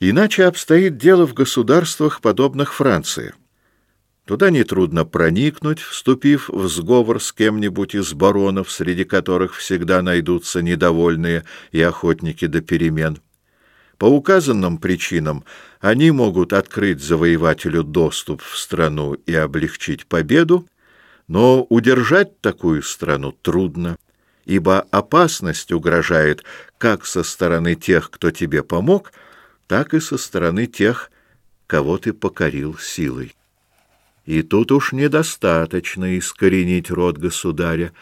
Иначе обстоит дело в государствах, подобных Франции. Туда нетрудно проникнуть, вступив в сговор с кем-нибудь из баронов, среди которых всегда найдутся недовольные и охотники до перемен. По указанным причинам они могут открыть завоевателю доступ в страну и облегчить победу, но удержать такую страну трудно, ибо опасность угрожает как со стороны тех, кто тебе помог, так и со стороны тех, кого ты покорил силой. И тут уж недостаточно искоренить род государя,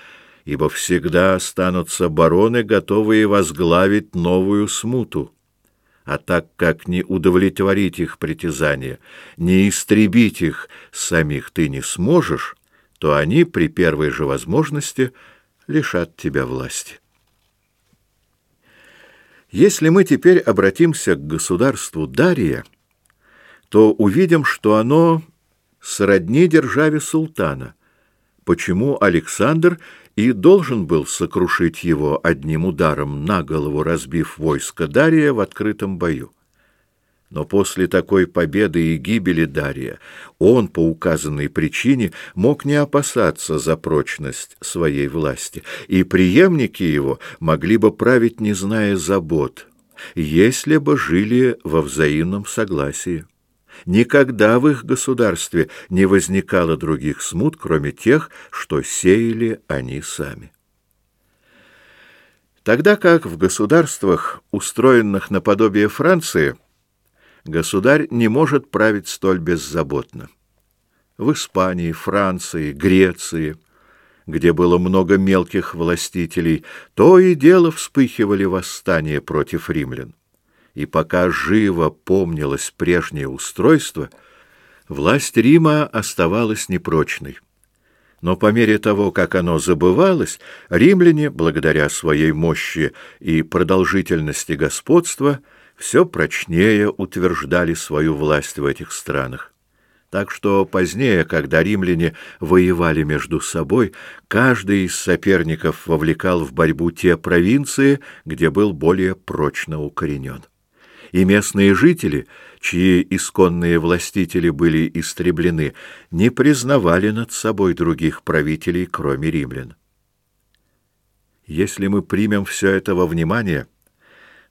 ибо всегда останутся бароны, готовые возглавить новую смуту. А так как не удовлетворить их притязания, не истребить их самих ты не сможешь, то они при первой же возможности лишат тебя власти. Если мы теперь обратимся к государству Дария, то увидим, что оно сродни державе султана, почему Александр и должен был сокрушить его одним ударом на голову, разбив войско Дария в открытом бою. Но после такой победы и гибели Дария он по указанной причине мог не опасаться за прочность своей власти, и преемники его могли бы править, не зная забот, если бы жили во взаимном согласии. Никогда в их государстве не возникало других смут, кроме тех, что сеяли они сами. Тогда как в государствах, устроенных наподобие Франции, государь не может править столь беззаботно. В Испании, Франции, Греции, где было много мелких властителей, то и дело вспыхивали восстания против римлян. И пока живо помнилось прежнее устройство, власть Рима оставалась непрочной. Но по мере того, как оно забывалось, римляне, благодаря своей мощи и продолжительности господства, все прочнее утверждали свою власть в этих странах. Так что позднее, когда римляне воевали между собой, каждый из соперников вовлекал в борьбу те провинции, где был более прочно укоренен. И местные жители, чьи исконные властители были истреблены, не признавали над собой других правителей, кроме римлян. Если мы примем все это во внимание,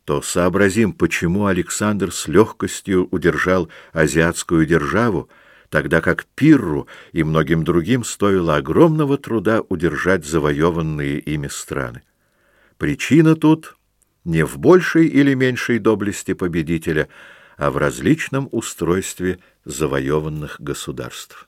то сообразим, почему Александр с легкостью удержал азиатскую державу, тогда как Пирру и многим другим стоило огромного труда удержать завоеванные ими страны. Причина тут не в большей или меньшей доблести победителя, а в различном устройстве завоеванных государств.